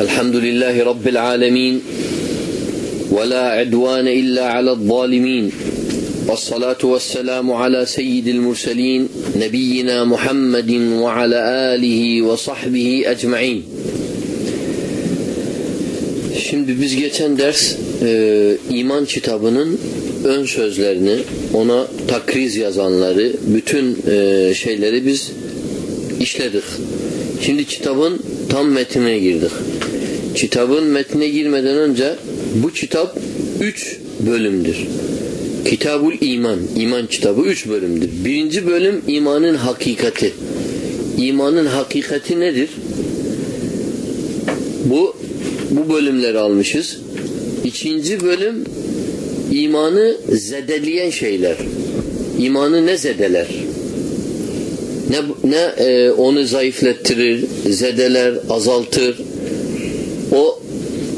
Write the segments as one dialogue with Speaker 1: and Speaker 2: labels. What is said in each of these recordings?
Speaker 1: الحمد لله رب العالمين ولا عدوان إلا على الظالمين والصلاة والسلام على سيد المرسلين نبينا محمد وعلى آله وصحبه أجمعين Şimdi biz geçen ders e, iman kitabının ön sözlerini, ona takriz yazanları, bütün e, şeyleri biz işledik. Şimdi kitabın tam metnine girdik. Kitabın metnine girmeden önce bu kitap üç bölümdür. Kitabul İman, iman kitabı üç bölümdür. Birinci bölüm imanın hakikati. İmanın hakikati nedir? Bu bu bölümleri almışız. İkinci bölüm imanı zedeleyen şeyler. İmanı ne zedeler? Ne, ne e, onu zayıflettirir, zedeler, azaltır.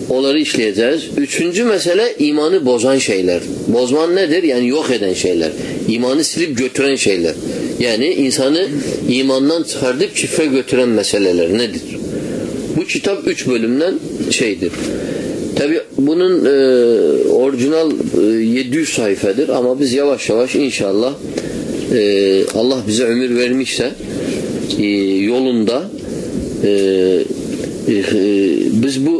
Speaker 1: Onları işleyeceğiz. Üçüncü mesele imanı bozan şeyler. Bozman nedir? Yani yok eden şeyler. İmanı silip götüren şeyler. Yani insanı imandan çıkartıp çifre götüren meseleler nedir? Bu kitap üç bölümden şeydir. Tabi bunun e, orijinal e, 700 sayfadır ama biz yavaş yavaş inşallah e, Allah bize ömür vermişse e, yolunda e, e, biz bu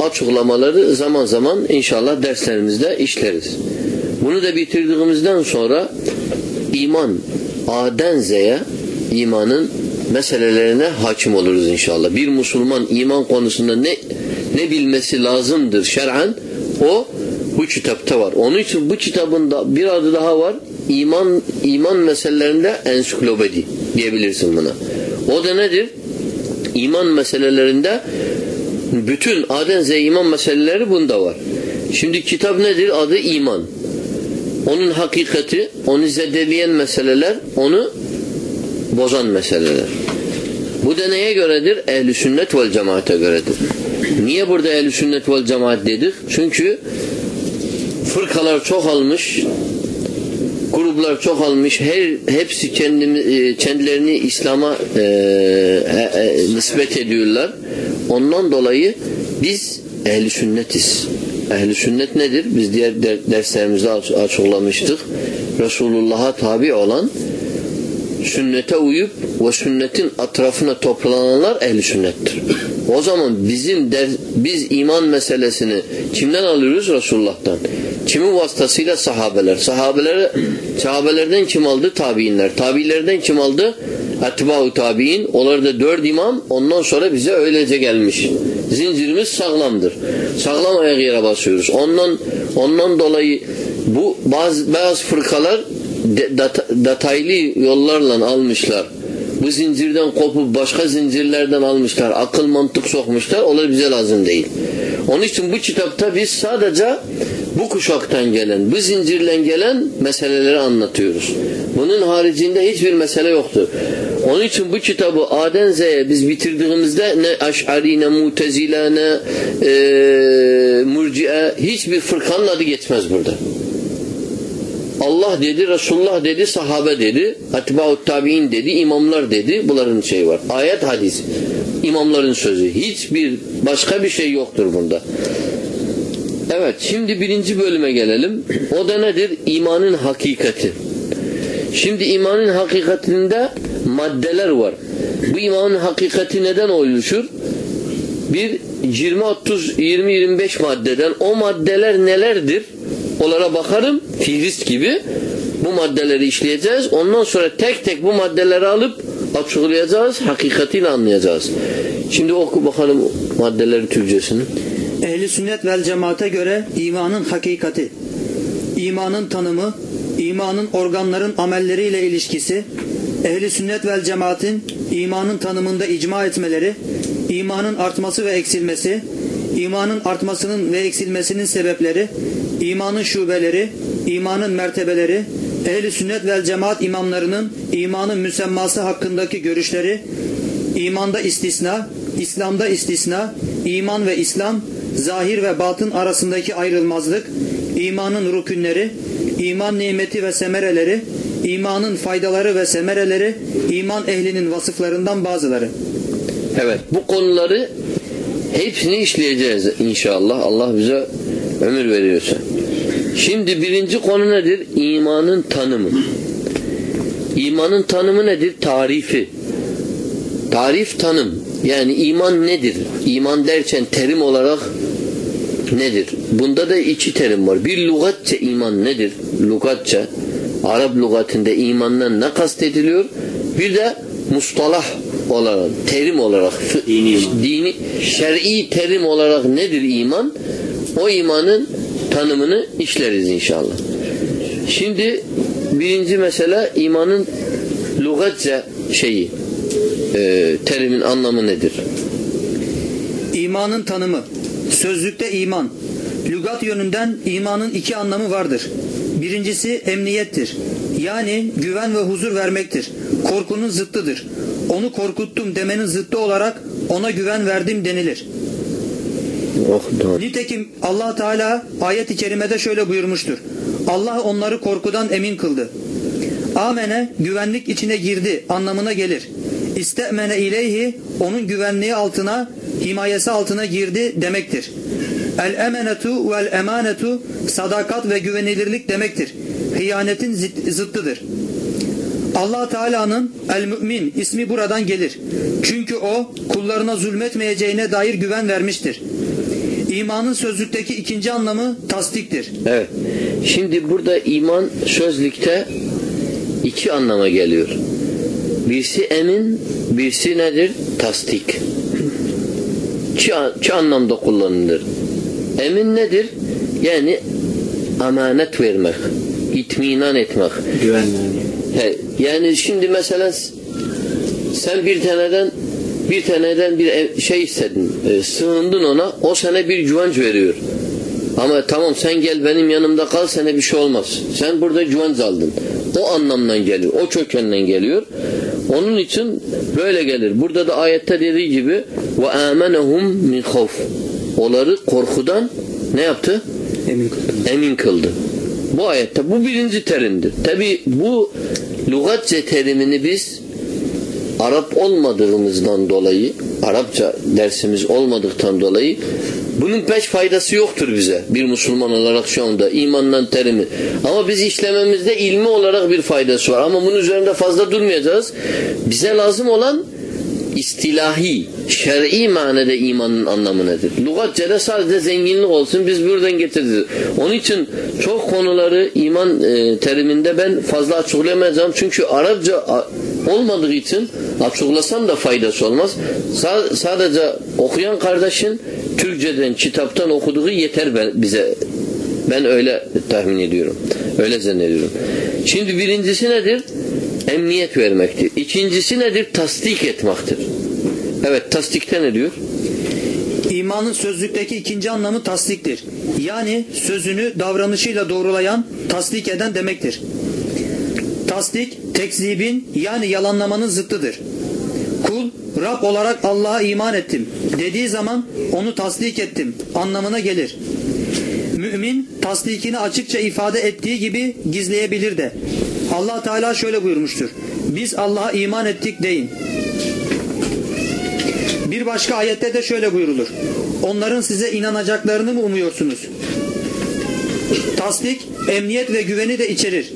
Speaker 1: açıklamaları zaman zaman inşallah derslerimizde işleriz. Bunu da bitirdiğimizden sonra iman A'den Z'ye imanın meselelerine hakim oluruz inşallah. Bir Müslüman iman konusunda ne ne bilmesi lazımdır şer'an o bu kitapta var. Onun için bu kitabında bir adı daha var. İman iman meselelerinde ensiklopedi diyebilirsin buna. O da nedir? İman meselelerinde bütün Aden Z iman meseleleri bunda var. Şimdi kitap nedir? Adı iman. Onun hakikati, onu zedeleyen meseleler, onu bozan meseleler. Bu da neye göredir? Ehli sünnet vel cemaate göredir. Niye burada ehli sünnet vel cemaat dedik? Çünkü fırkalar çok almış, gruplar çok almış. Her hepsi kendimi, kendilerini İslam'a e, e, e, nispet ediyorlar. Ondan dolayı biz ehli sünnetiz. Ehli sünnet nedir? Biz diğer derslerimizde açıklamıştık. Resulullah'a tabi olan sünnete uyup ve sünnetin etrafına toplananlar ehli sünnettir. O zaman bizim der, biz iman meselesini kimden alıyoruz? Resulullah'tan. Kimin vasıtasıyla? Sahabeler. Sahabeler, sahabelerden kim aldı? Tabiinler. Tabiilerden kim aldı? Etba'u tabiin. Onlar da dört imam. Ondan sonra bize öylece gelmiş. Zincirimiz sağlamdır. Sağlam ayak yere basıyoruz. Ondan ondan dolayı bu bazı bazı fırkalar detaylı yollarla almışlar. Bu zincirden kopup başka zincirlerden almışlar. Akıl mantık sokmuşlar. Onlar bize lazım değil. Onun için bu kitapta biz sadece bu kuşaktan gelen, bu zincirle gelen meseleleri anlatıyoruz. Bunun haricinde hiçbir mesele yoktur. Onun için bu kitabı Aden Z'ye biz bitirdiğimizde ne Aş'ari, ne Mutezile, ne e, Murci'e hiçbir fırkanın adı geçmez burada. Allah dedi, Resulullah dedi, sahabe dedi, etba'ut tabi'in dedi, imamlar dedi. Bunların şeyi var. Ayet hadis. İmamların sözü. Hiçbir başka bir şey yoktur bunda. Evet şimdi birinci bölüme gelelim. O da nedir? İmanın hakikati. Şimdi imanın hakikatinde maddeler var. Bu imanın hakikati neden oluşur? Bir 20 30 20 25 maddeden o maddeler nelerdir? Onlara bakarım fihrist gibi bu maddeleri işleyeceğiz. Ondan sonra tek tek bu maddeleri alıp açıklayacağız. Hakikatiyle anlayacağız. Şimdi oku bakalım maddeleri Türkçesini.
Speaker 2: Ehli sünnet vel cemaate göre imanın hakikati, imanın tanımı, imanın organların amelleriyle ilişkisi, ehli sünnet vel cemaatin imanın tanımında icma etmeleri, imanın artması ve eksilmesi, imanın artmasının ve eksilmesinin sebepleri, imanın şubeleri, imanın mertebeleri, ehli sünnet vel cemaat imamlarının imanın müsemması hakkındaki görüşleri, imanda istisna, İslam'da istisna, iman ve İslam, zahir ve batın arasındaki ayrılmazlık, imanın rükünleri, iman nimeti ve semereleri, imanın faydaları ve semereleri, iman ehlinin vasıflarından bazıları.
Speaker 1: Evet bu konuları Hepsini işleyeceğiz inşallah. Allah bize ömür veriyorsa. Şimdi birinci konu nedir? İmanın tanımı. İmanın tanımı nedir? Tarifi. Tarif tanım. Yani iman nedir? İman derken terim olarak nedir? Bunda da iki terim var. Bir lugatça iman nedir? Lugatça. Arap lügatinde imandan ne kastediliyor? Bir de mustalah olarak, terim olarak,
Speaker 3: Dini
Speaker 1: dini, şer'i terim olarak nedir iman? O imanın tanımını işleriz inşallah. Şimdi birinci mesele imanın lügatça şeyi, e, terimin anlamı nedir?
Speaker 2: İmanın tanımı. Sözlükte iman. Lügat yönünden imanın iki anlamı vardır. Birincisi emniyettir. Yani güven ve huzur vermektir. Korkunun zıttıdır. Onu korkuttum demenin zıttı olarak ona güven verdim denilir.
Speaker 1: Oh.
Speaker 2: Nitekim Allah Teala ayet-i kerimede şöyle buyurmuştur. Allah onları korkudan emin kıldı. Amene güvenlik içine girdi anlamına gelir. İstemene ileyhi onun güvenliği altına, himayesi altına girdi demektir. El emenetu vel emanetu sadakat ve güvenilirlik demektir. Hıyanetin zıt- zıttıdır. Allah Teala'nın El Mümin ismi buradan gelir. Çünkü o kullarına zulmetmeyeceğine dair güven vermiştir. İmanın sözlükteki ikinci anlamı tasdiktir.
Speaker 1: Evet. Şimdi burada iman sözlükte iki anlama geliyor. Birisi emin, birisi nedir? Tasdik. İki anlamda kullanılır. Emin nedir? Yani emanet vermek, itminan etmek.
Speaker 3: Güven yani.
Speaker 1: He, yani şimdi mesela sen bir taneden bir taneden bir şey istedin, e, sığındın ona, o sana bir güvenç veriyor. Ama tamam sen gel benim yanımda kal sana bir şey olmaz. Sen burada güvenç aldın. O anlamdan geliyor, o kökenden geliyor. Onun için böyle gelir. Burada da ayette dediği gibi ve amenehum min havf. Onları korkudan ne yaptı?
Speaker 2: Emin kıldım.
Speaker 1: emin kıldı. Bu ayette bu birinci terimdir. Tabi bu lügatçe terimini biz Arap olmadığımızdan dolayı Arapça dersimiz olmadıktan dolayı bunun peş faydası yoktur bize bir Müslüman olarak şu anda imandan terimi. Ama biz işlememizde ilmi olarak bir faydası var. Ama bunun üzerinde fazla durmayacağız. Bize lazım olan istilahi, şer'i manada imanın anlamı nedir? Lugatçada sadece zenginlik olsun biz buradan getiririz. Onun için çok konuları iman e, teriminde ben fazla açıklayamayacağım. Çünkü Arapça olmadığı için açıklasam da faydası olmaz. Sa- sadece okuyan kardeşin Türkçeden, kitaptan okuduğu yeter bize. Ben öyle tahmin ediyorum. Öyle zannediyorum. Şimdi birincisi nedir? Emniyet vermektir. İkincisi nedir? Tasdik etmektir. Evet tasdikte ne diyor?
Speaker 2: İmanın sözlükteki ikinci anlamı tasdiktir. Yani sözünü davranışıyla doğrulayan, tasdik eden demektir. Tasdik, tekzibin yani yalanlamanın zıttıdır. Kul, Rab olarak Allah'a iman ettim dediği zaman onu tasdik ettim anlamına gelir. Mümin tasdikini açıkça ifade ettiği gibi gizleyebilir de. Allah Teala şöyle buyurmuştur. Biz Allah'a iman ettik deyin. Bir başka ayette de şöyle buyurulur. Onların size inanacaklarını mı umuyorsunuz? Tasdik, emniyet ve güveni de içerir.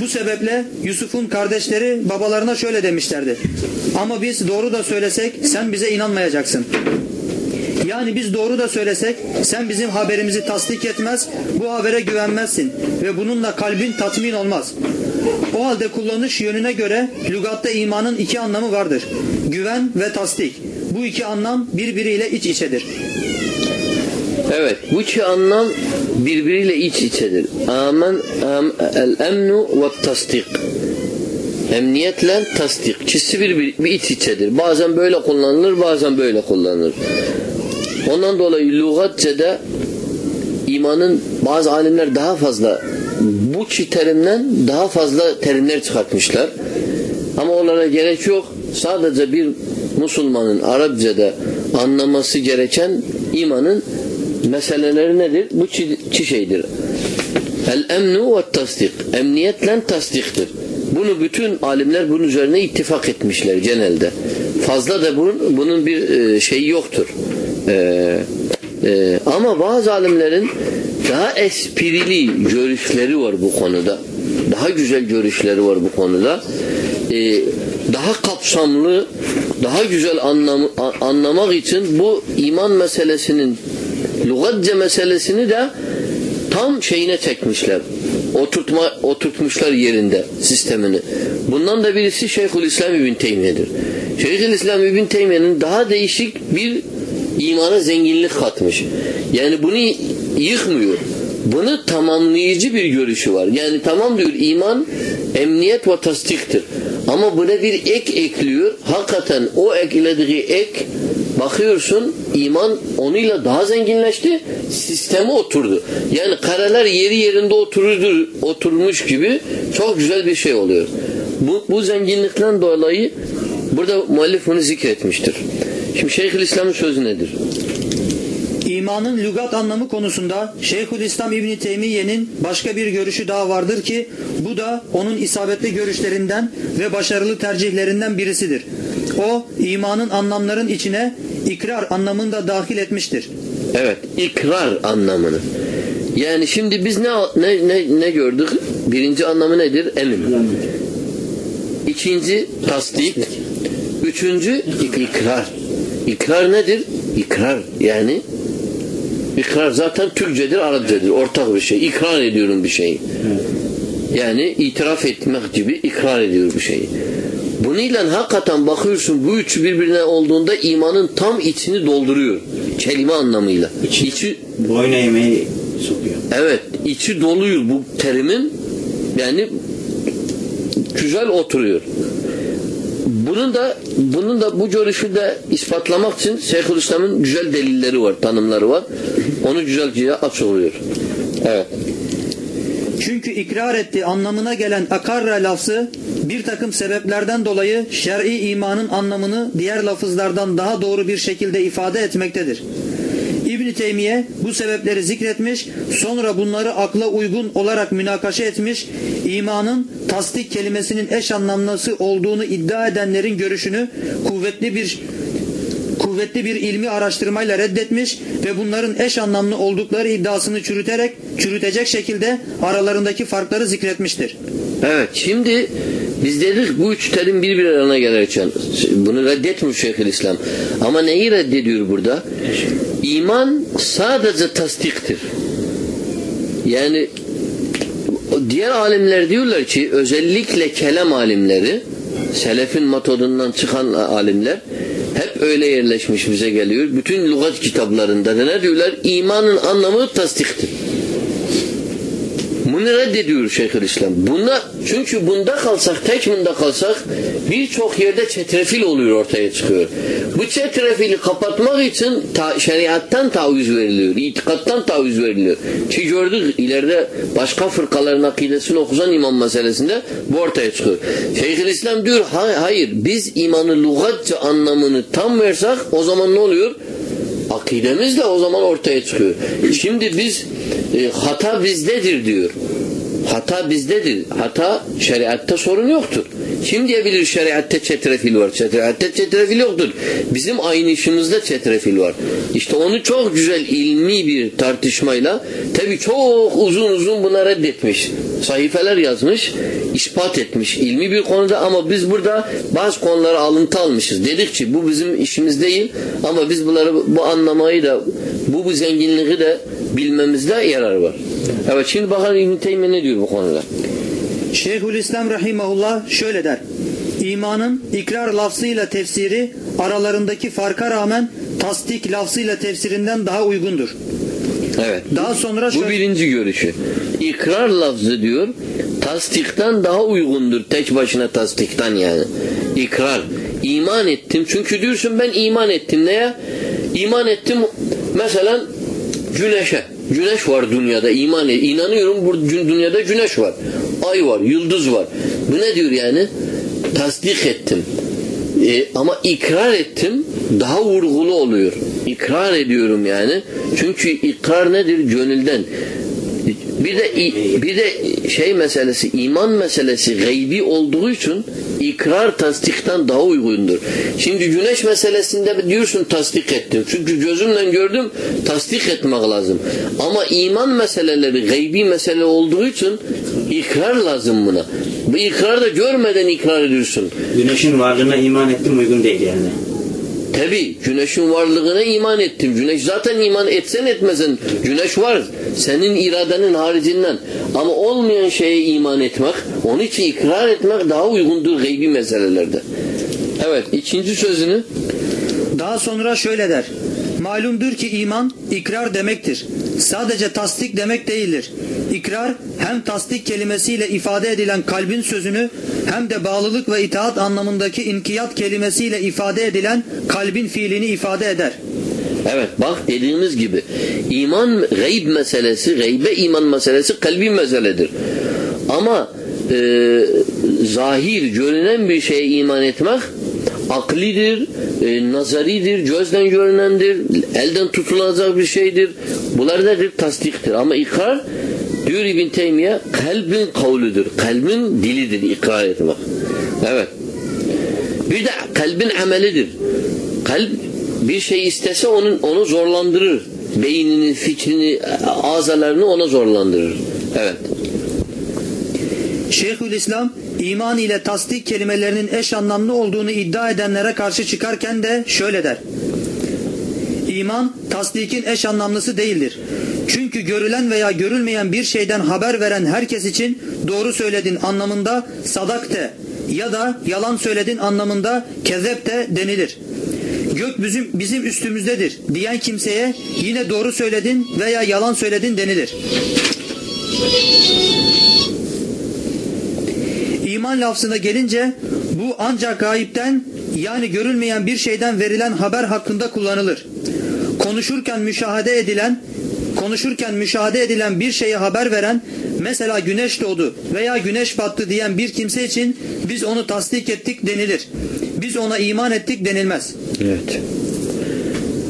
Speaker 2: Bu sebeple Yusuf'un kardeşleri babalarına şöyle demişlerdi. Ama biz doğru da söylesek sen bize inanmayacaksın. Yani biz doğru da söylesek sen bizim haberimizi tasdik etmez, bu habere güvenmezsin ve bununla kalbin tatmin olmaz. O halde kullanış yönüne göre lügatta imanın iki anlamı vardır. Güven ve tasdik. Bu iki anlam birbiriyle iç içedir.
Speaker 1: Evet. Bu iki anlam birbiriyle iç içedir. Amen, am, el emnu ve tasdik. Emniyetle tasdik. İkisi bir, bir, bir iç içedir. Bazen böyle kullanılır, bazen böyle kullanılır. Ondan dolayı lügatçede imanın bazı alimler daha fazla bu iki terimden daha fazla terimler çıkartmışlar. Ama onlara gerek yok. Sadece bir Müslümanın Arapçada anlaması gereken imanın meseleleri nedir? Bu çi, çi şeydir. El emnu ve tasdik. Emniyetle tasdiktir. Bunu bütün alimler bunun üzerine ittifak etmişler genelde. fazla da bunun, bunun bir e, şeyi yoktur. E, e, ama bazı alimlerin daha esprili görüşleri var bu konuda. Daha güzel görüşleri var bu konuda. E, daha kapsamlı, daha güzel anlam, anlamak için bu iman meselesinin lügatce meselesini de tam şeyine çekmişler. Oturtma, oturtmuşlar yerinde sistemini. Bundan da birisi Şeyhülislam İbn Teymiye'dir. Şeyhülislam İbn Teymiye'nin daha değişik bir imana zenginlik katmış. Yani bunu yıkmıyor. Bunu tamamlayıcı bir görüşü var. Yani tamam diyor iman emniyet ve tasdiktir. Ama buna bir ek ekliyor. Hakikaten o eklediği ek bakıyorsun iman onunla daha zenginleşti. Sisteme oturdu. Yani kareler yeri yerinde oturur, oturmuş gibi çok güzel bir şey oluyor. Bu, bu zenginlikten dolayı burada muallif bunu zikretmiştir. Şimdi Şeyhülislam'ın sözü nedir?
Speaker 2: İmanın lügat anlamı konusunda Şeyhülislam İbni Teymiye'nin başka bir görüşü daha vardır ki bu da onun isabetli görüşlerinden ve başarılı tercihlerinden birisidir. O imanın anlamların içine ikrar anlamını da dahil etmiştir.
Speaker 1: Evet, ikrar anlamını. Yani şimdi biz ne ne ne, ne gördük? Birinci anlamı nedir? Emin. İkinci tasdik. Üçüncü ikrar. İkrar nedir? İkrar yani ikrar zaten Türkçedir, Arapçadır. Ortak bir şey. İkrar ediyorum bir şeyi. Yani itiraf etmek gibi ikrar ediyor bir şeyi. Bununla hakikaten bakıyorsun bu üçü birbirine olduğunda imanın tam içini dolduruyor. Kelime anlamıyla. İçi,
Speaker 3: Boyuna yemeği sokuyor.
Speaker 1: evet içi doluyor bu terimin yani güzel oturuyor. Bunun da bunun da bu görüşü de ispatlamak için Şeyhülislam'ın güzel delilleri var, tanımları var. Onu güzelce açıklıyor. Evet.
Speaker 2: Çünkü ikrar etti anlamına gelen akarra lafzı bir takım sebeplerden dolayı şer'i imanın anlamını diğer lafızlardan daha doğru bir şekilde ifade etmektedir. İbn Teymiye bu sebepleri zikretmiş, sonra bunları akla uygun olarak münakaşa etmiş, imanın tasdik kelimesinin eş anlamlısı olduğunu iddia edenlerin görüşünü kuvvetli bir kuvvetli bir ilmi araştırmayla reddetmiş ve bunların eş anlamlı oldukları iddiasını çürüterek çürütecek şekilde aralarındaki farkları zikretmiştir.
Speaker 1: Evet şimdi biz dedik bu üç terim birbirine gelirken bunu reddetmiyor Şeyhülislam. Ama neyi reddediyor burada? İman sadece tasdiktir. Yani diğer alimler diyorlar ki özellikle kelam alimleri selefin metodundan çıkan alimler öyle yerleşmiş bize geliyor. Bütün lügat kitaplarında da ne diyorlar? İmanın anlamı tasdiktir. Bunu reddediyor Şeyhülislam. Bunda, çünkü bunda kalsak, tek bunda kalsak birçok yerde çetrefil oluyor ortaya çıkıyor. Bu çetrefili kapatmak için ta, şeriattan taviz veriliyor. itikattan taviz veriliyor. Ki gördük ileride başka fırkaların akidesini okusan iman meselesinde bu ortaya çıkıyor. Şeyhülislam diyor hayır biz imanı lügatça anlamını tam versek o zaman ne oluyor? Akidemiz de o zaman ortaya çıkıyor. Şimdi biz e, hata bizdedir diyor. Hata bizdedir. Hata şeriatta sorun yoktur. Kim diyebilir şeriatta çetrefil var? Şeriatta çetrefil yoktur. Bizim aynı işimizde çetrefil var. İşte onu çok güzel ilmi bir tartışmayla tabi çok uzun uzun buna reddetmiş. Sayfeler yazmış, ispat etmiş ilmi bir konuda ama biz burada bazı konulara alıntı almışız. Dedik ki bu bizim işimiz değil ama biz bunları bu anlamayı da bu, bu zenginliği de bilmemizde yarar var. Evet şimdi bakalım İbn Teymiye ne diyor bu konuda?
Speaker 2: Şeyhülislam Rahimahullah şöyle der. İmanın ikrar lafzıyla tefsiri aralarındaki farka rağmen tasdik lafzıyla tefsirinden daha uygundur.
Speaker 1: Evet.
Speaker 2: Daha sonra
Speaker 1: Bu
Speaker 2: şöyle,
Speaker 1: birinci görüşü. İkrar lafzı diyor tasdikten daha uygundur. Tek başına tasdikten yani. İkrar. İman ettim. Çünkü diyorsun ben iman ettim. Neye? İman ettim mesela güneşe. Güneş var dünyada. iman et. İnanıyorum bu dünyada güneş var. Ay var. Yıldız var. Bu ne diyor yani? Tasdik ettim. E, ama ikrar ettim daha vurgulu oluyor. İkrar ediyorum yani. Çünkü ikrar nedir? Gönülden. Bir de bir de şey meselesi, iman meselesi gaybi olduğu için ikrar tasdikten daha uygundur. Şimdi güneş meselesinde diyorsun tasdik ettim. Çünkü gözümle gördüm tasdik etmek lazım. Ama iman meseleleri gaybi mesele olduğu için ikrar lazım buna. Bu ikrar da görmeden ikrar ediyorsun.
Speaker 3: Güneşin varlığına iman ettim uygun değil yani.
Speaker 1: Tabi güneşin varlığına iman ettim. Güneş zaten iman etsen etmesen güneş var. Senin iradenin haricinden. Ama olmayan şeye iman etmek, onun için ikrar etmek daha uygundur gaybi meselelerde. Evet, ikinci sözünü
Speaker 2: Daha sonra şöyle der. Malumdur ki iman ikrar demektir. Sadece tasdik demek değildir. İkrar hem tasdik kelimesiyle ifade edilen kalbin sözünü hem de bağlılık ve itaat anlamındaki inkiyat kelimesiyle ifade edilen kalbin fiilini ifade eder.
Speaker 1: Evet bak dediğimiz gibi iman gayb meselesi, gaybe iman meselesi kalbi meseledir. Ama e, zahir, görünen bir şeye iman etmek aklidir, e, nazaridir, gözden görünendir, elden tutulacak bir şeydir. Bunlar nedir? Tasdiktir. Ama ikrar diyor İbn Teymiye kalbin kavludur. Kalbin dilidir ikrar etmek. Evet. Bir de kalbin amelidir. Kalp bir şey istese onun onu zorlandırır. Beynini, fikrini, azalarını ona zorlandırır. Evet.
Speaker 2: Şeyhülislam iman ile tasdik kelimelerinin eş anlamlı olduğunu iddia edenlere karşı çıkarken de şöyle der. İman tasdikin eş anlamlısı değildir. Çünkü görülen veya görülmeyen bir şeyden haber veren herkes için doğru söyledin anlamında sadakte ya da yalan söyledin anlamında kezepte denilir. Gök bizim, bizim üstümüzdedir diyen kimseye yine doğru söyledin veya yalan söyledin denilir. İman lafzına gelince bu ancak gayipten yani görülmeyen bir şeyden verilen haber hakkında kullanılır. Konuşurken müşahede edilen konuşurken müşahede edilen bir şeye haber veren mesela güneş doğdu veya güneş battı diyen bir kimse için biz onu tasdik ettik denilir. Biz ona iman ettik denilmez.
Speaker 1: Evet.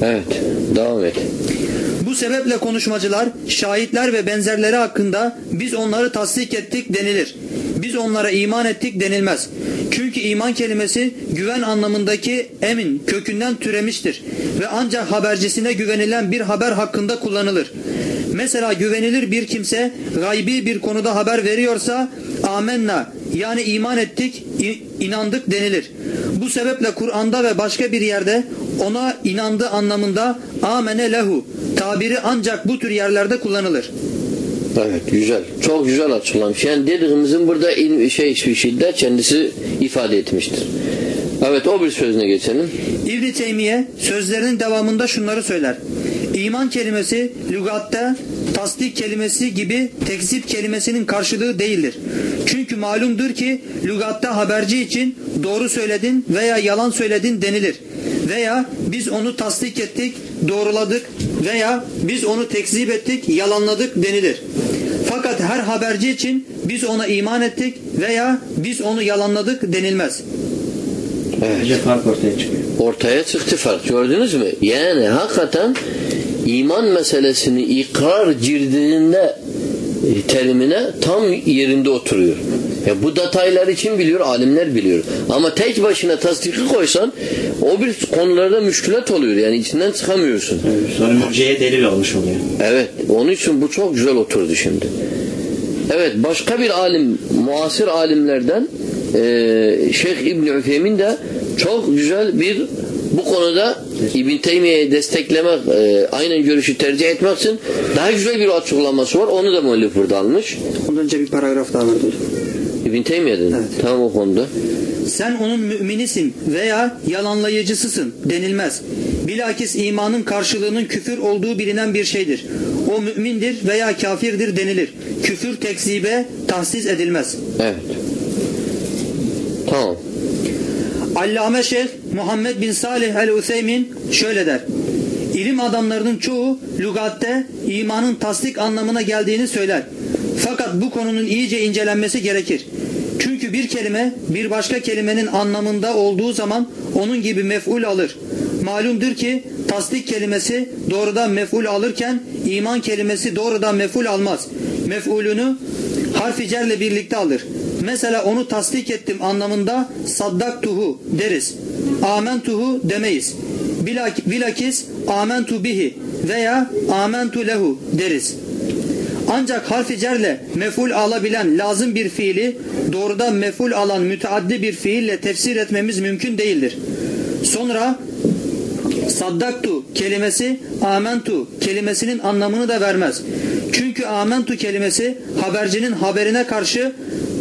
Speaker 1: Evet. Devam et.
Speaker 2: Bu sebeple konuşmacılar, şahitler ve benzerleri hakkında biz onları tasdik ettik denilir. Biz onlara iman ettik denilmez. Çünkü iman kelimesi güven anlamındaki emin kökünden türemiştir ve ancak habercisine güvenilen bir haber hakkında kullanılır. Mesela güvenilir bir kimse gaybi bir konuda haber veriyorsa amenna yani iman ettik, inandık denilir. Bu sebeple Kur'an'da ve başka bir yerde ona inandı anlamında amene lehu tabiri ancak bu tür yerlerde kullanılır.
Speaker 1: Evet güzel. Çok güzel açıklamış. Yani dediğimizin burada in, şey şiddet kendisi ifade etmiştir. Evet o bir sözüne geçelim.
Speaker 2: İbn Teymiye sözlerinin devamında şunları söyler. İman kelimesi lügatta tasdik kelimesi gibi tekzip kelimesinin karşılığı değildir. Çünkü malumdur ki lügatta haberci için doğru söyledin veya yalan söyledin denilir. Veya biz onu tasdik ettik, doğruladık veya biz onu tekzip ettik, yalanladık denilir. Fakat her haberci için biz ona iman ettik veya biz onu yalanladık denilmez.
Speaker 3: Bence fark ortaya çıkıyor.
Speaker 1: Ortaya çıktı fark. Gördünüz mü? Yani hakikaten iman meselesini ikrar girdiğinde e, terimine tam yerinde oturuyor. Ya bu detaylar için biliyor, alimler biliyor. Ama tek başına tasdiki koysan o bir konularda müşkülat oluyor. Yani içinden çıkamıyorsun.
Speaker 3: Evet, Sonra mürciye delil olmuş oluyor.
Speaker 1: Evet. Onun için bu çok güzel oturdu şimdi. Evet. Başka bir alim, muasir alimlerden e, Şeyh İbni Üfemin de çok güzel bir bu konuda İbn Teymiye'yi desteklemek, e, aynen görüşü tercih etmek için daha güzel bir açıklaması var. Onu da müellif burada almış.
Speaker 2: Ondan önce bir paragraf daha vardı.
Speaker 1: İbn Teymiye'den.
Speaker 2: Evet.
Speaker 1: Tamam o konuda.
Speaker 2: Sen onun müminisin veya yalanlayıcısısın denilmez. Bilakis imanın karşılığının küfür olduğu bilinen bir şeydir. O mümindir veya kafirdir denilir. Küfür tekzibe tahsis edilmez.
Speaker 1: Evet. Tamam.
Speaker 2: Allame Şeyh Muhammed bin Salih el-Useymin şöyle der. İlim adamlarının çoğu lügatte imanın tasdik anlamına geldiğini söyler. Fakat bu konunun iyice incelenmesi gerekir. Çünkü bir kelime bir başka kelimenin anlamında olduğu zaman onun gibi mef'ul alır. Malumdur ki tasdik kelimesi doğrudan mef'ul alırken iman kelimesi doğrudan mef'ul almaz. mef'ulünü harfi cerle birlikte alır. Mesela onu tasdik ettim anlamında saddaktuhu deriz. Amentuhu demeyiz. Bilak- Bilakis amentu bihi veya amentu lehu deriz. Ancak harfi cerle meful alabilen lazım bir fiili doğrudan meful alan müteaddi bir fiille tefsir etmemiz mümkün değildir. Sonra saddaktu kelimesi amentu kelimesinin anlamını da vermez. Çünkü amentu kelimesi habercinin haberine karşı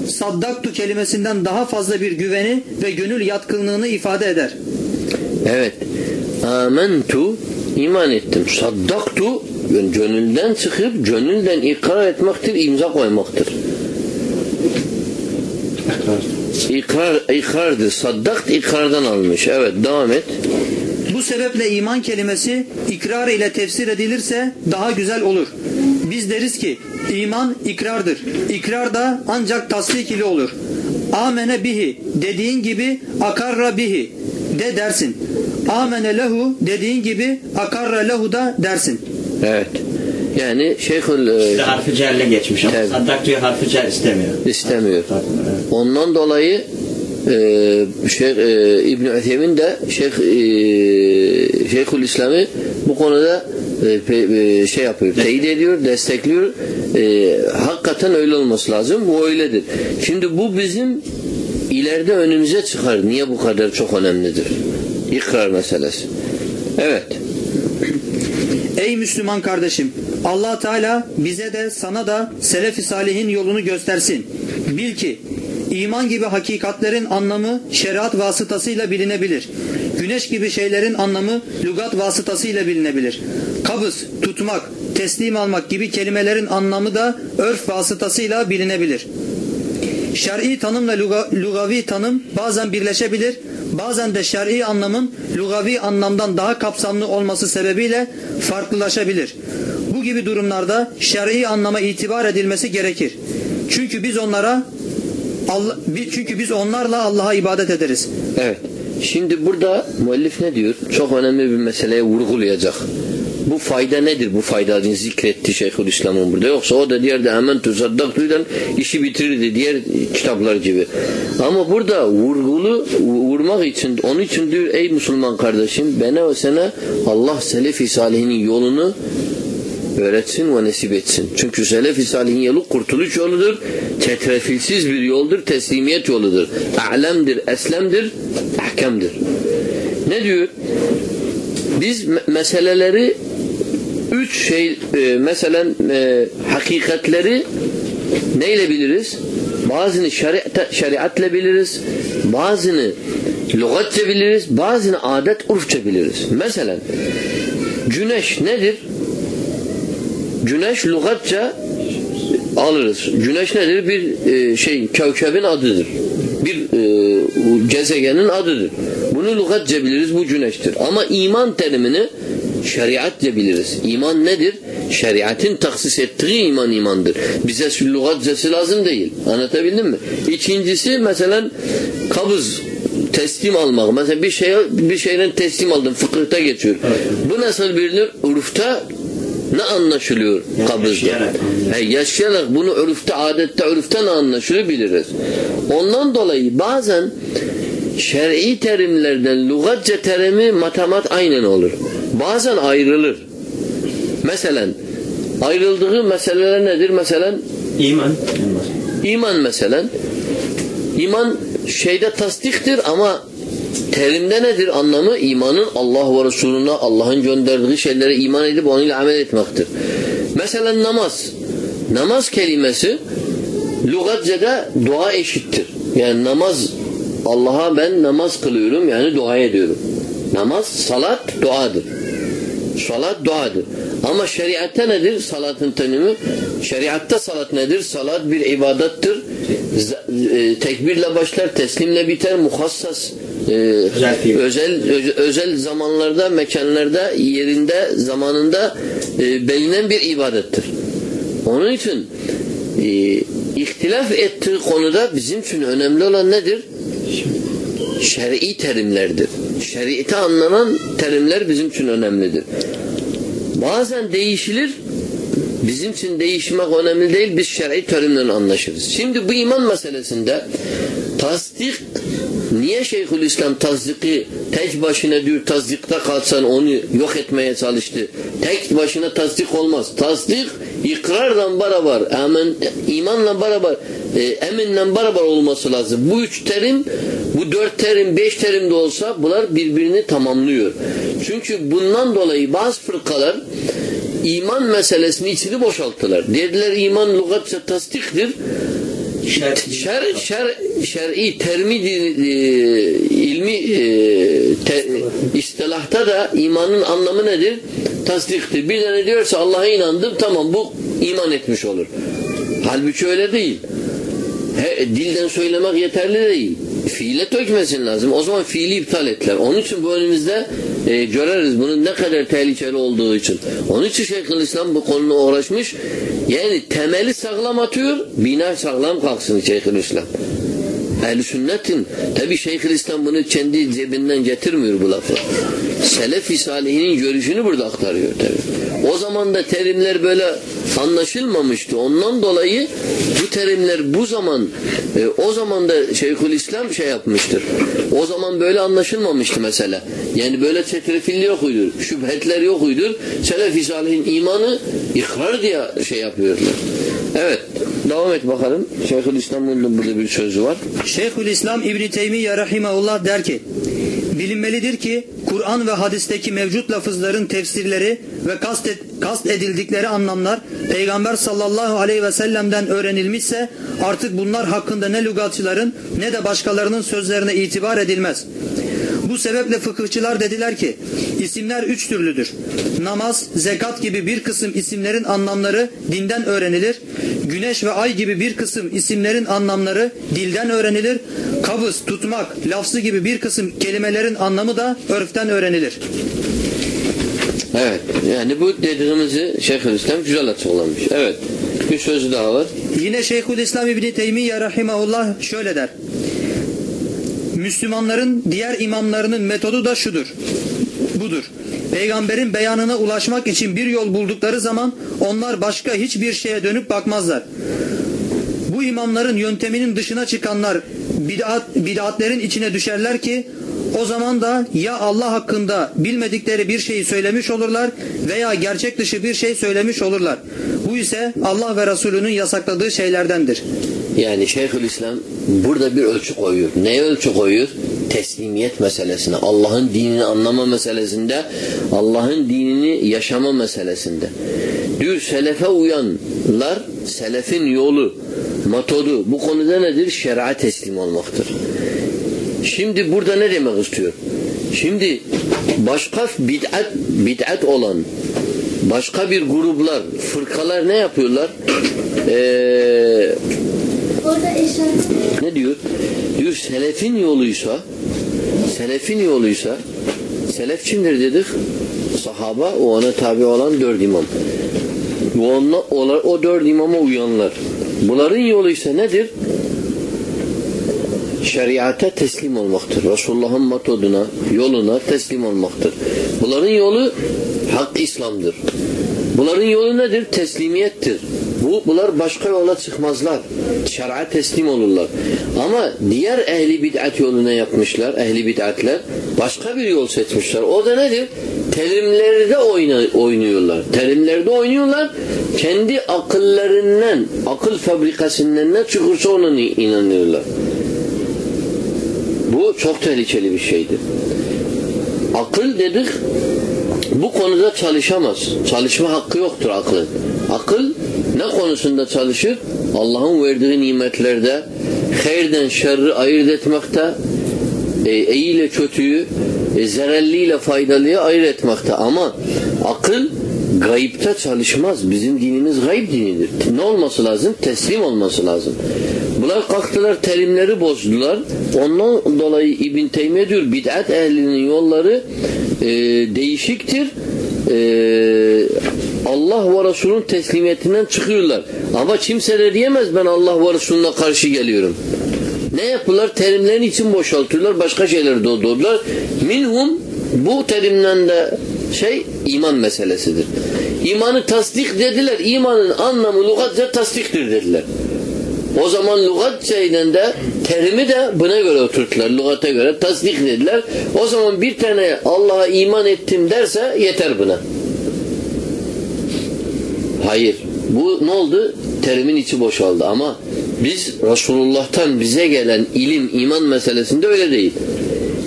Speaker 2: saddaktu kelimesinden daha fazla bir güveni ve gönül yatkınlığını ifade eder.
Speaker 1: Evet. Amentu iman ettim. Saddaktu gönülden çıkıp gönülden ikrar etmektir, imza koymaktır. İkrar, ikrardır. Saddakt ikrardan almış. Evet devam et.
Speaker 2: Bu sebeple iman kelimesi ikrar ile tefsir edilirse daha güzel olur. Biz deriz ki iman ikrardır. İkrar da ancak tasdik ile olur. Amene bihi dediğin gibi akarra bihi de dersin. Amene lehu dediğin gibi akarra lehu da dersin.
Speaker 1: Evet. Yani Şeyhül e,
Speaker 3: İşte harfi cerle geçmiş ama saddak diyor harfi cer istemiyor.
Speaker 1: istemiyor. Ondan dolayı e, Şeyh e, İbn Üthemin de Şeyh e, Şeyhül İslam'ı bu konuda e, pe- e, şey yapıyor, teyit ediyor, destekliyor. E, hakikaten öyle olması lazım. Bu öyledir. Şimdi bu bizim ileride önümüze çıkar. Niye bu kadar çok önemlidir? İkrar meselesi. Evet.
Speaker 2: Ey Müslüman kardeşim allah Teala bize de sana da selef-i salihin yolunu göstersin. Bil ki iman gibi hakikatlerin anlamı şeriat vasıtasıyla bilinebilir. Güneş gibi şeylerin anlamı lügat vasıtasıyla bilinebilir. Kabız, tutmak, teslim almak gibi kelimelerin anlamı da örf vasıtasıyla bilinebilir. Şer'i tanımla luga- lugavi tanım bazen birleşebilir, bazen de şer'i anlamın lugavi anlamdan daha kapsamlı olması sebebiyle farklılaşabilir. Bu gibi durumlarda şer'i anlama itibar edilmesi gerekir. Çünkü biz onlara Allah, çünkü biz onlarla Allah'a ibadet ederiz.
Speaker 1: Evet. Şimdi burada müellif ne diyor? Çok önemli bir meseleye vurgulayacak. Bu fayda nedir? Bu faydanı zikretti Şeyhülislam'ın burada. Yoksa o da diğer de hemen tuzaddaktuydan işi bitirirdi diğer kitaplar gibi. Ama burada vurgulu vurmak için onun için diyor ey Müslüman kardeşim bana ve sana Allah selefi salihinin yolunu öğretsin ve nasip etsin. Çünkü selef-i salihin yolu kurtuluş yoludur. Çetrefilsiz bir yoldur. Teslimiyet yoludur. A'lemdir, eslemdir, ahkemdir. Ne diyor? Biz me- meseleleri üç şey e, mesela e, hakikatleri neyle biliriz? Bazını şeriat, şeriatla biliriz. Bazını lügatça biliriz. Bazını adet urfça biliriz. Mesela güneş nedir? Güneş lügatça alırız. Güneş nedir? Bir e, şey kevkebin adıdır. Bir e, gezegenin adıdır. Bunu lügatça biliriz bu güneştir. Ama iman terimini şeriatça biliriz. İman nedir? Şeriatın taksis ettiği iman imandır. Bize lügatçası lazım değil. Anlatabildim mi? İkincisi mesela kabız teslim almak. Mesela bir şeye bir şeyden teslim aldın. Fıkıhta geçiyor. Bu nasıl bilinir? Urufta ne anlaşılıyor
Speaker 3: anlıyor.
Speaker 1: He, yaşayarak bunu örfte, adette, örfte ne anlaşılıyor biliriz. Ondan dolayı bazen şer'i terimlerden lügatça terimi matemat aynen olur. Bazen ayrılır. Mesela ayrıldığı meseleler nedir? Mesela
Speaker 3: İman.
Speaker 1: iman mesela. İman şeyde tasdiktir ama terimde nedir anlamı? İmanın Allah ve Resulüne Allah'ın gönderdiği şeylere iman edip onunla amel etmektir. Mesela namaz. Namaz kelimesi lügatçede dua eşittir. Yani namaz Allah'a ben namaz kılıyorum yani dua ediyorum. Namaz salat duadır. Salat duadır. Ama şeriatta nedir? Salatın tanımı. Şeriatta salat nedir? Salat bir ibadettir. Z- e, tekbirle başlar, teslimle biter, muhassas e,
Speaker 3: Özel
Speaker 1: özel ö- özel zamanlarda, mekanlarda, yerinde, zamanında e, belinen bir ibadettir. Onun için e, ihtilaf ettiği konuda bizim için önemli olan nedir? Şer'i terimlerdir. Şeriate anlanan terimler bizim için önemlidir. Bazen değişilir, bizim için değişmek önemli değil. Biz şer'i terimle anlaşırız. Şimdi bu iman meselesinde tasdik niye Şeyhülislam tasdiki tek başına diyor tasdikte kalsan onu yok etmeye çalıştı. Tek başına tasdik olmaz. Tasdik ikrarla beraber, emin, imanla beraber, e, eminle beraber olması lazım. Bu üç terim, bu dört terim, beş terim de olsa bunlar birbirini tamamlıyor. Çünkü bundan dolayı bazı fırkalar iman meselesini içini boşalttılar. Dediler iman lügatça tasdiktir.
Speaker 3: Şer,
Speaker 1: Şer, şer, şer'i termi e, ilmi e, te, istilahta da imanın anlamı nedir? Tasdiktir. Bir tane diyorsa Allah'a inandım tamam bu iman etmiş olur. Halbuki öyle değil. He, dilden söylemek yeterli değil. Fiile dökmesin lazım. O zaman fiili iptal ettiler. Onun için bu önümüzde e, göreriz bunun ne kadar tehlikeli olduğu için. Onun için Şeyhülislam bu konuna uğraşmış. Yani temeli sağlam atıyor, bina sağlam kalksın Şeyhülislam. Ehl-i sünnetin tabi Şeyhülislam bunu kendi cebinden getirmiyor bu lafı. Selef-i salihinin görüşünü burada aktarıyor tabi. O zaman da terimler böyle anlaşılmamıştı. Ondan dolayı bu terimler bu zaman e, o zaman da Şeyhülislam şey yapmıştır. O zaman böyle anlaşılmamıştı mesela. Yani böyle çetrefilli yokuydur. Şüphetler yokuydur. Selef-i salihin imanı ikrar diye şey yapıyorlar. Evet. Devam et bakalım. Şeyhülislam'ın da burada bir sözü var.
Speaker 2: Şeyhülislam İbn Teymiye rahimehullah der ki: Bilinmelidir ki Kur'an ve hadisteki mevcut lafızların tefsirleri ve kast, et, kast edildikleri anlamlar Peygamber sallallahu aleyhi ve sellem'den öğrenilmişse artık bunlar hakkında ne lügatçıların ne de başkalarının sözlerine itibar edilmez. Bu sebeple fıkıhçılar dediler ki isimler üç türlüdür. Namaz, zekat gibi bir kısım isimlerin anlamları dinden öğrenilir. Güneş ve ay gibi bir kısım isimlerin anlamları dilden öğrenilir. Kabız, tutmak, lafzı gibi bir kısım kelimelerin anlamı da örften öğrenilir.
Speaker 1: Evet. Yani bu dediğimizi Şeyhülislam güzel açıklamış. Evet. Bir sözü daha var.
Speaker 2: Yine Şeyhülislam İbni Teymiye rahimahullah şöyle der. Müslümanların diğer imamlarının metodu da şudur. Budur. Peygamberin beyanına ulaşmak için bir yol buldukları zaman onlar başka hiçbir şeye dönüp bakmazlar. Bu imamların yönteminin dışına çıkanlar bid'at, bid'atlerin içine düşerler ki o zaman da ya Allah hakkında bilmedikleri bir şeyi söylemiş olurlar veya gerçek dışı bir şey söylemiş olurlar. Bu ise Allah ve Resulünün yasakladığı şeylerdendir.
Speaker 1: Yani Şeyhülislam burada bir ölçü koyuyor. Neye ölçü koyuyor? Teslimiyet meselesine. Allah'ın dinini anlama meselesinde, Allah'ın dinini yaşama meselesinde. Diyor selefe uyanlar, selefin yolu, metodu bu konuda nedir? Şer'a teslim olmaktır. Şimdi burada ne demek istiyor? Şimdi başka bid'at bid'at olan başka bir gruplar, fırkalar ne yapıyorlar?
Speaker 4: İşaret
Speaker 1: ne diyor? Diyor selefin yoluysa selefin yoluysa selef kimdir dedik? Sahaba o ona tabi olan dört imam. Bu onla, o, o dört imama uyanlar. Bunların yoluysa nedir? Şeriate teslim olmaktır. Resulullah'ın metoduna, yoluna teslim olmaktır. Bunların yolu hak İslam'dır. Bunların yolu nedir? Teslimiyettir. Bu, bunlar başka yola çıkmazlar. Şer'a teslim olurlar. Ama diğer ehli bid'at yoluna yapmışlar, ehli bid'atler başka bir yol seçmişler. O da nedir? Terimlerde oynuyorlar. Terimlerde oynuyorlar. Kendi akıllarından, akıl fabrikasından ne çıkırsa ona inanıyorlar. Bu çok tehlikeli bir şeydir. Akıl dedik bu konuda çalışamaz. Çalışma hakkı yoktur aklın. Akıl ne konusunda çalışır? Allah'ın verdiği nimetlerde hayırden şerri ayırt etmekte e, iyi ile kötüyü e, zararlı ile faydalıyı ayırt etmekte. Ama akıl gayipte çalışmaz. Bizim dinimiz gayb dinidir. Ne olması lazım? Teslim olması lazım. Bunlar kalktılar terimleri bozdular. Ondan dolayı İbn Teymiye diyor bid'at ehlinin yolları e, değişiktir. E, Allah ve Resul'ün teslimiyetinden çıkıyorlar. Ama kimse de diyemez ben Allah ve Resul'üne karşı geliyorum. Ne yapıyorlar? Terimlerin için boşaltıyorlar. Başka şeyler doldurdular. Minhum bu terimden de şey iman meselesidir. İmanı tasdik dediler. İmanın anlamı lügatça tasdiktir dediler. O zaman lügat şeyden de terimi de buna göre oturttular. Lügata göre tasdik dediler. O zaman bir tane Allah'a iman ettim derse yeter buna. Hayır. Bu ne oldu? Terimin içi boşaldı ama biz Resulullah'tan bize gelen ilim iman meselesinde öyle değil.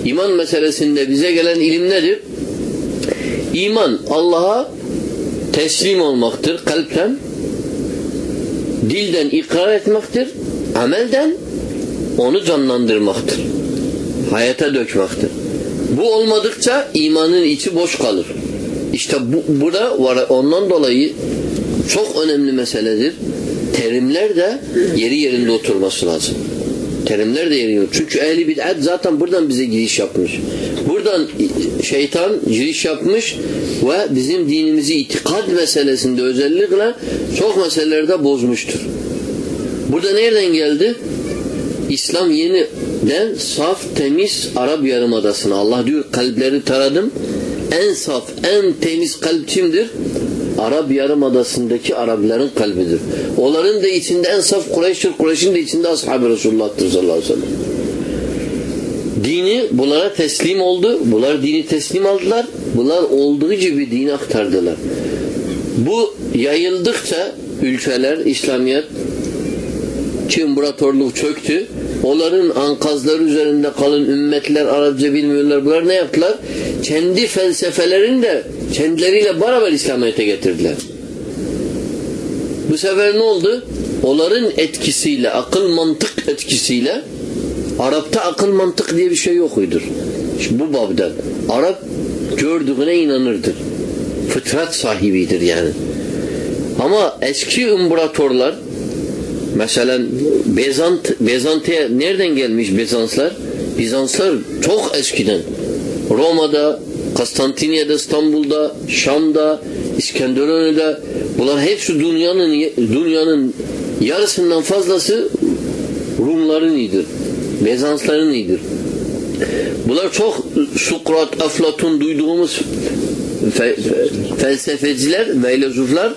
Speaker 1: İman meselesinde bize gelen ilim nedir? İman Allah'a teslim olmaktır kalpten, dilden ikrar etmektir, amelden onu canlandırmaktır. Hayata dökmektir. Bu olmadıkça imanın içi boş kalır. İşte bu, burada var, ondan dolayı çok önemli meseledir. Terimler de yeri yerinde oturması lazım. Terimler de yerinde. Çünkü ehli bid'at zaten buradan bize giriş yapmış. Buradan şeytan giriş yapmış ve bizim dinimizi itikad meselesinde özellikle çok meselelerde bozmuştur. Burada nereden geldi? İslam yeniden saf, temiz Arap Yarımadası'na. Allah diyor kalpleri taradım. En saf, en temiz kalp kimdir? Arap Yarımadası'ndaki Arapların kalbidir. Onların da içinde en saf Kureyş'tir. Kureyş'in de içinde ashab-ı Resulullah'tır sallallahu aleyhi ve sellem. Dini bunlara teslim oldu. Bunlar dini teslim aldılar. Bunlar olduğu gibi dini aktardılar. Bu yayıldıkça ülkeler, İslamiyet ki imparatorluk çöktü. Onların ankazları üzerinde kalın ümmetler Arapça bilmiyorlar. Bunlar ne yaptılar? Kendi felsefelerini de kendileriyle beraber İslamiyet'e getirdiler. Bu sefer ne oldu? Onların etkisiyle, akıl mantık etkisiyle Arap'ta akıl mantık diye bir şey yokuydur. Şimdi bu babdan. Arap gördüğüne inanırdır. Fıtrat sahibidir yani. Ama eski imparatorlar mesela Bezant Bezantiye nereden gelmiş Bizanslar? Bizanslar çok eskiden. Roma'da, Konstantiniyye'de, İstanbul'da, Şam'da, İskenderun'da bunlar hepsi dünyanın dünyanın yarısından fazlası Rumların iyidir. Bizansların iyidir. Bunlar çok Sukrat, Aflatun duyduğumuz fe, fe, felsefeciler, filozoflar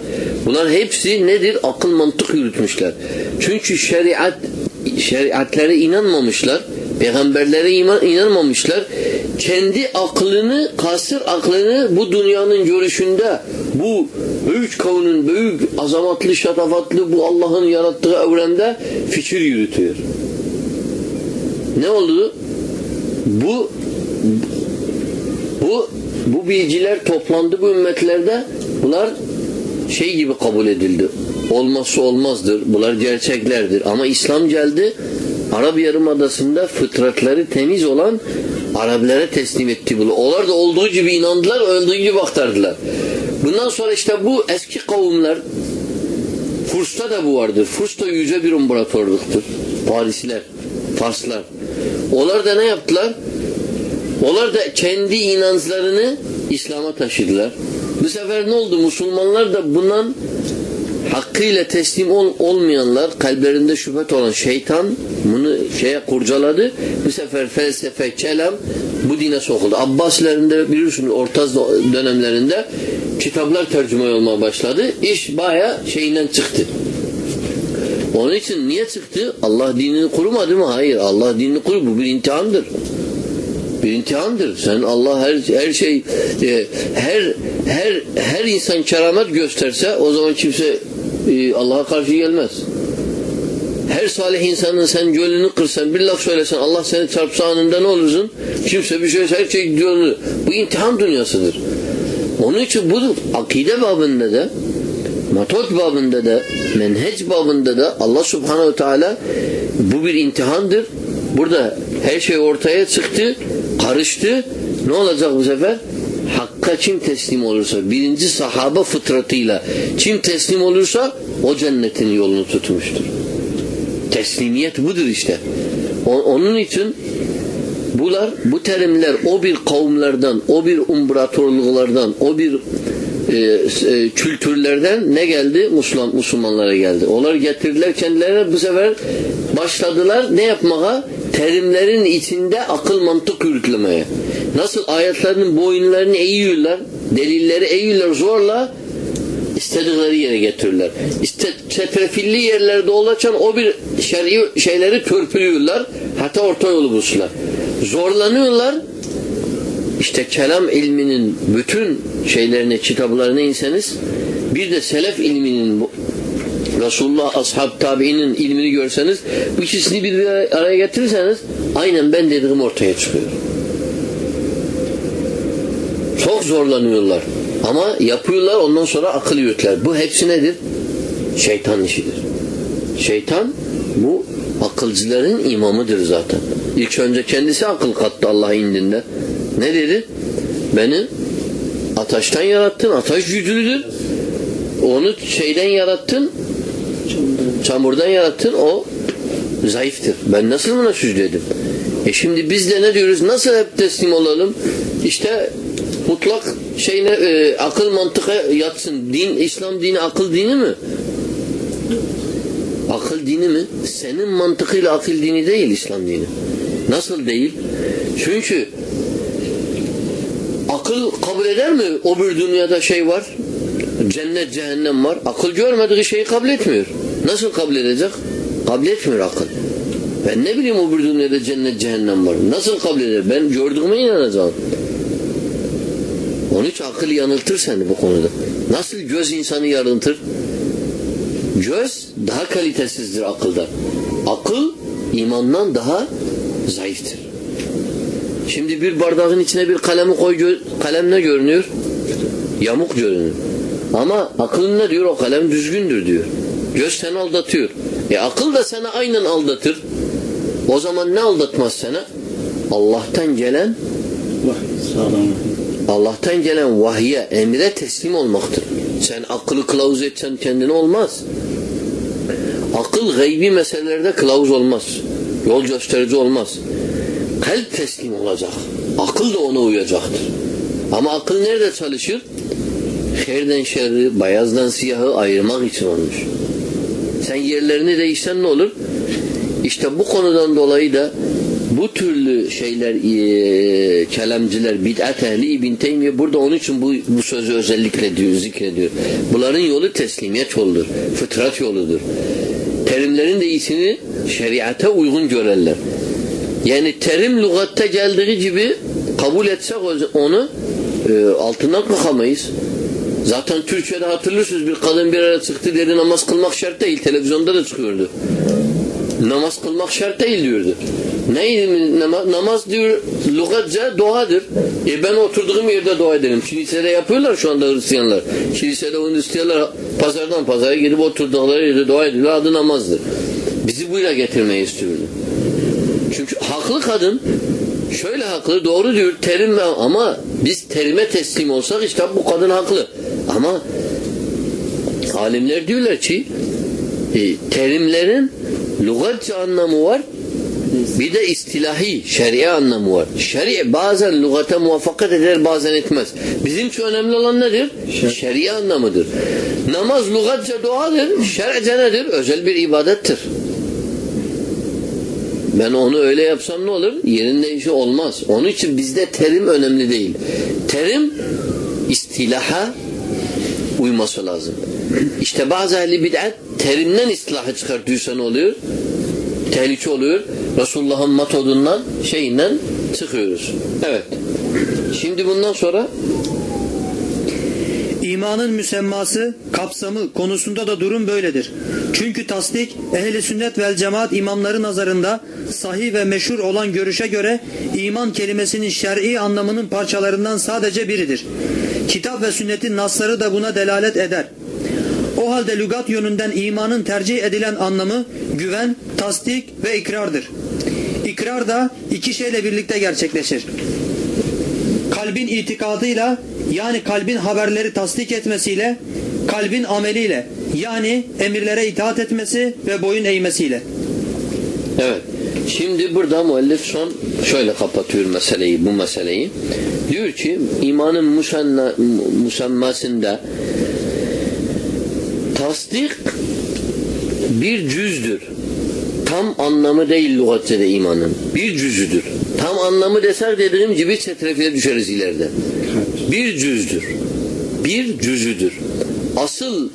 Speaker 1: bunlar hepsi nedir? Akıl mantık yürütmüşler. Çünkü şeriat şeriatlere inanmamışlar. Peygamberlere iman, inanmamışlar. Kendi aklını, kasır aklını bu dünyanın görüşünde bu büyük kavunun büyük azamatlı, şatafatlı bu Allah'ın yarattığı evrende fikir yürütüyor. Ne oldu? Bu bu bu bilgiler toplandı bu ümmetlerde. Bunlar şey gibi kabul edildi. Olmazsa olmazdır. Bunlar gerçeklerdir. Ama İslam geldi. Arap Yarımadası'nda fıtratları temiz olan Arablere teslim etti bunu. Onlar da olduğu gibi inandılar, olduğu gibi aktardılar. Bundan sonra işte bu eski kavimler Furs'ta da bu vardır. Furs da yüce bir imparatorluktur. Parisler, Farslar. Onlar da ne yaptılar? Onlar da kendi inançlarını İslam'a taşıdılar. Bu sefer ne oldu? Müslümanlar da bundan hakkıyla teslim ol, olmayanlar, kalplerinde şüphet olan şeytan bunu şeye kurcaladı. Bu sefer felsefe, kelam bu dine sokuldu. Abbasilerinde biliyorsunuz orta dönemlerinde kitaplar tercüme olmaya başladı. İş baya şeyinden çıktı. Onun için niye çıktı? Allah dinini kurumadı mı? Hayır. Allah dinini kurur. Bu bir imtihandır. Bir imtihandır. Sen Allah her her şey e, her her her insan keramet gösterse o zaman kimse e, Allah'a karşı gelmez. Her salih insanın sen gönlünü kırsan bir laf söylesen Allah seni çarpsa anında ne olursun? Kimse bir şey her şey gönlü. Bu imtihan dünyasıdır. Onun için bu akide babında da matot babında da menheç babında da Allah subhanehu teala bu bir imtihandır. Burada her şey ortaya çıktı, karıştı. Ne olacak bu sefer? Hakka kim teslim olursa, birinci sahaba fıtratıyla kim teslim olursa o cennetin yolunu tutmuştur. Teslimiyet budur işte. Onun için bunlar, bu terimler o bir kavimlerden, o bir imparatorluklardan, o bir e, e, kültürlerden ne geldi? Müslüman, Müslümanlara geldi. Onlar getirdiler kendilerine bu sefer başladılar ne yapmaya? Terimlerin içinde akıl mantık yürütlemeye. Nasıl ayetlerin boyunlarını eğiyorlar delilleri eğiyorlar zorla istedikleri yere getirirler. İşte çetrefilli yerlerde olaçan o bir şer'i şeyleri törpülüyorlar. Hatta orta yolu bulsunlar. Zorlanıyorlar. İşte kelam ilminin bütün şeylerini, kitaplarını inseniz bir de selef ilminin Resulullah, ashab, tabiinin ilmini görseniz bu ikisini bir araya getirirseniz aynen ben dediğim ortaya çıkıyor. Çok zorlanıyorlar. Ama yapıyorlar ondan sonra akıl yürütler. Bu hepsi nedir? Şeytan işidir. Şeytan bu akılcıların imamıdır zaten. İlk önce kendisi akıl kattı Allah indinde. Ne dedi? Beni ataştan yarattın. Ataş güçlüdür. Onu şeyden yarattın. Çamurdan yarattın. O zayıftır. Ben nasıl buna süzledim? E şimdi biz de ne diyoruz? Nasıl hep teslim olalım? İşte mutlak şeyine e, akıl mantıka yatsın. Din, İslam dini akıl dini mi? Akıl dini mi? Senin mantıkıyla akıl dini değil İslam dini. Nasıl değil? Çünkü akıl kabul eder mi? O bir dünyada şey var. Cennet, cehennem var. Akıl görmediği şeyi kabul etmiyor. Nasıl kabul edecek? Kabul etmiyor akıl. Ben ne bileyim o bir dünyada cennet, cehennem var. Nasıl kabul eder? Ben gördüğüme inanacağım. Onun için akıl yanıltır seni bu konuda. Nasıl göz insanı yanıltır? Göz daha kalitesizdir akılda. Akıl imandan daha zayıftır. Şimdi bir bardağın içine bir kalemi koy, kalem ne görünüyor? Yamuk görünüyor. Ama aklın ne diyor? O kalem düzgündür diyor. Göz seni aldatıyor. E akıl da seni aynen aldatır. O zaman ne aldatmaz seni? Allah'tan gelen. Allah'tan gelen vahye, emre teslim olmaktır. Sen akıllı kılavuz etsen kendine olmaz. Akıl gaybi meselelerde kılavuz olmaz. Yol gösterici olmaz. Kalp teslim olacak. Akıl da ona uyacaktır. Ama akıl nerede çalışır? Şerden şerri, bayazdan siyahı ayırmak için olmuş. Sen yerlerini değişsen ne olur? İşte bu konudan dolayı da bu türlü şeyler e, kelamcılar bid'at ehli İbn Teymiye burada onun için bu, bu sözü özellikle diyor, zikrediyor. Bunların yolu teslimiyet yoludur. Fıtrat yoludur. Terimlerin de iyisini şeriata uygun görerler. Yani terim lügatta geldiği gibi kabul etsek onu e, altından kalkamayız. Zaten Türkiye'de hatırlıyorsunuz bir kadın bir ara çıktı dedi namaz kılmak şart değil. Televizyonda da çıkıyordu. Namaz kılmak şart değil diyordu. Neydi namaz? Namaz diyor lügatça duadır. E ben oturduğum yerde dua ederim. Kilisede yapıyorlar şu anda Hristiyanlar. Kilisede onu istiyorlar. Pazardan pazara gidip oturdukları yerde dua ediyorlar. Adı namazdır. Bizi buyla getirmeyi istiyordu. Haklı kadın şöyle haklı doğru diyor terim ama biz terime teslim olsak işte bu kadın haklı. Ama alimler diyorlar ki e, terimlerin lügatça anlamı var bir de istilahi, şer'i anlamı var. Şer'i bazen lügata muvaffakat eder bazen etmez. Bizim için önemli olan nedir? Şer'i anlamıdır. Namaz lügatça duadır, şer'ce nedir? Özel bir ibadettir. Ben onu öyle yapsam ne olur? Yerinde işi olmaz. Onun için bizde terim önemli değil. Terim istilaha uyması lazım. İşte bazı ehli bid'at terimden istilahı çıkartıyorsa ne oluyor? Tehlike oluyor. Resulullah'ın metodundan şeyinden çıkıyoruz. Evet. Şimdi bundan sonra
Speaker 2: İmanın müsemması, kapsamı konusunda da durum böyledir. Çünkü tasdik ehli sünnet vel cemaat imamları nazarında sahih ve meşhur olan görüşe göre iman kelimesinin şer'i anlamının parçalarından sadece biridir. Kitap ve sünnetin nasları da buna delalet eder. O halde lügat yönünden imanın tercih edilen anlamı güven, tasdik ve ikrardır. İkrar da iki şeyle birlikte gerçekleşir kalbin itikadıyla yani kalbin haberleri tasdik etmesiyle, kalbin ameliyle yani emirlere itaat etmesi ve boyun eğmesiyle.
Speaker 1: Evet. Şimdi burada müellif son şöyle kapatıyor meseleyi, bu meseleyi. Diyor ki imanın musanna, musammasında tasdik bir cüzdür. Tam anlamı değil lügatçede imanın. Bir cüzüdür. Tam anlamı deser dediğim gibi çetrefiye düşeriz ileride. Bir cüzdür. Bir cüzüdür. Asıl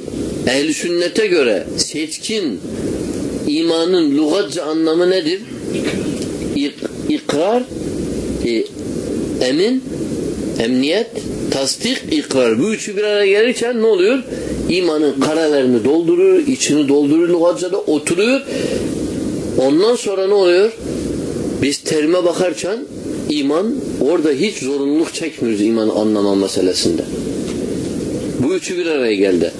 Speaker 1: ehli sünnete göre seçkin imanın lügatça anlamı nedir? İk, ikrar, e, emin, emniyet, tasdik, ikrar. Bu üçü bir araya gelirken ne oluyor? İmanın karalarını dolduruyor, içini dolduruyor lügatça da oturuyor. Ondan sonra ne oluyor? Biz terime bakarken iman orada hiç zorunluluk çekmiyoruz iman anlama meselesinde. Bu üçü bir araya geldi.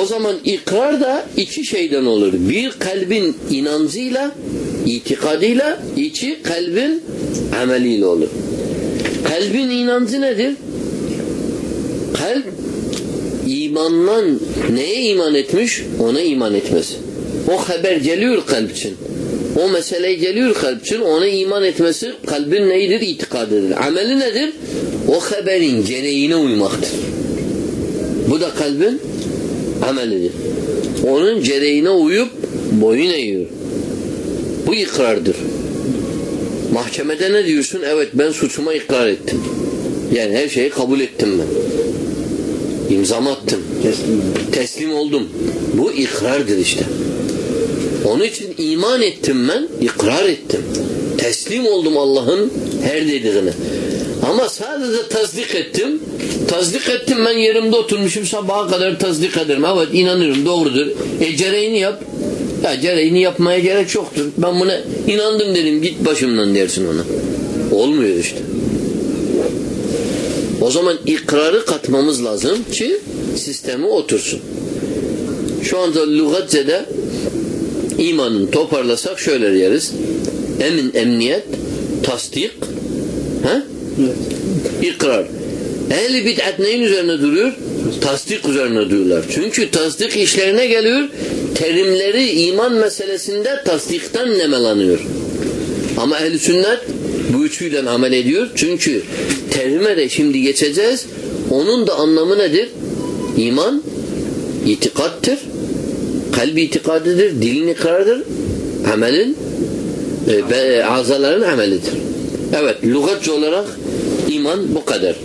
Speaker 1: O zaman ikrar da iki şeyden olur. Bir kalbin inancıyla, itikadıyla, iki kalbin ameliyle olur. Kalbin inancı nedir? Kalp imandan neye iman etmiş? Ona iman etmesi. O haber geliyor kalp için. O mesele geliyor kalp için. Ona iman etmesi kalbin neyidir? İtikadıdır. Ameli nedir? O haberin gereğine uymaktır. Bu da kalbin amelidir. Onun gereğine uyup boyun eğiyor. Bu ikrardır. Mahkemede ne diyorsun? Evet ben suçuma ikrar ettim. Yani her şeyi kabul ettim ben. İmzam attım.
Speaker 3: Teslim.
Speaker 1: Teslim oldum. Bu ikrardır işte. Onun için iman ettim ben, ikrar ettim. Teslim oldum Allah'ın her dediğine. Ama sadece tasdik ettim. Tasdik ettim ben yerimde oturmuşum sabaha kadar tasdik ederim. Evet inanıyorum doğrudur. E gereğini yap. Ya gereğini yapmaya gerek yoktur. Ben buna inandım dedim git başımdan dersin ona. Olmuyor işte. O zaman ikrarı katmamız lazım ki sistemi otursun. Şu anda lügatçede imanın toparlasak şöyle deriz. Emin, emniyet, tasdik, he?
Speaker 3: Evet.
Speaker 1: ikrar. Ehli bid'at neyin üzerine duruyor? Tasdik üzerine duruyorlar. Çünkü tasdik işlerine geliyor. Terimleri iman meselesinde tasdikten nemelanıyor. Ama ehl sünnet bu üçüyle amel ediyor. Çünkü terime de şimdi geçeceğiz. Onun da anlamı nedir? İman itikattır. Kalbi itikadıdır. Dilin ikrarıdır. Amelin e, be- azaların amelidir. Evet, lügatçı olarak iman bu kadar.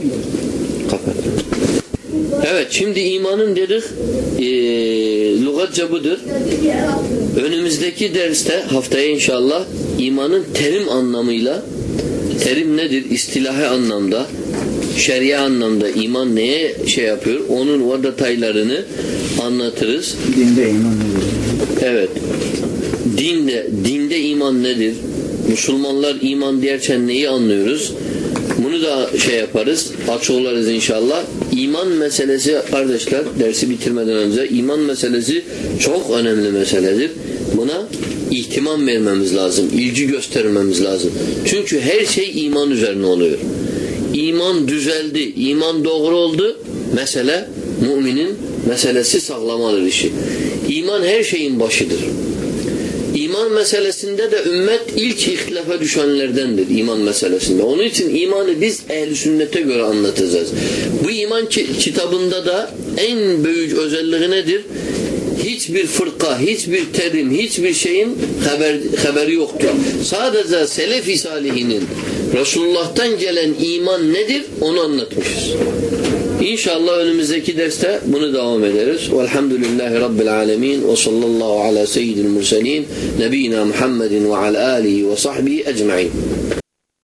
Speaker 1: Evet, şimdi imanın dedik e, lügatça budur. Önümüzdeki derste haftaya inşallah imanın terim anlamıyla terim nedir? İstilahi anlamda şeria anlamda iman neye şey yapıyor? Onun o detaylarını anlatırız.
Speaker 3: Dinde iman nedir?
Speaker 1: Evet. Dinde, dinde iman nedir? Müslümanlar iman derken neyi anlıyoruz? Bunu da şey yaparız, açıklarız inşallah. İman meselesi kardeşler, dersi bitirmeden önce iman meselesi çok önemli meseledir. Buna ihtimam vermemiz lazım, ilgi göstermemiz lazım. Çünkü her şey iman üzerine oluyor. İman düzeldi, iman doğru oldu. Mesele müminin meselesi sağlamadır işi. İman her şeyin başıdır. İman meselesinde de ümmet ilk ihtilafa düşenlerdendir iman meselesinde. Onun için imanı biz ehl sünnete göre anlatacağız. Bu iman ki- kitabında da en büyük özelliği nedir? Hiçbir fırka, hiçbir terim, hiçbir şeyin haber, haberi yoktur. Sadece selef-i salihinin Resulullah'tan gelen iman nedir? Onu anlatmışız. İnşallah önümüzdeki derste bunu devam ederiz. Velhamdülillahi Rabbil alemin ve sallallahu ala seyyidil murselin nebina Muhammedin ve ala alihi ve sahbihi ecma'in.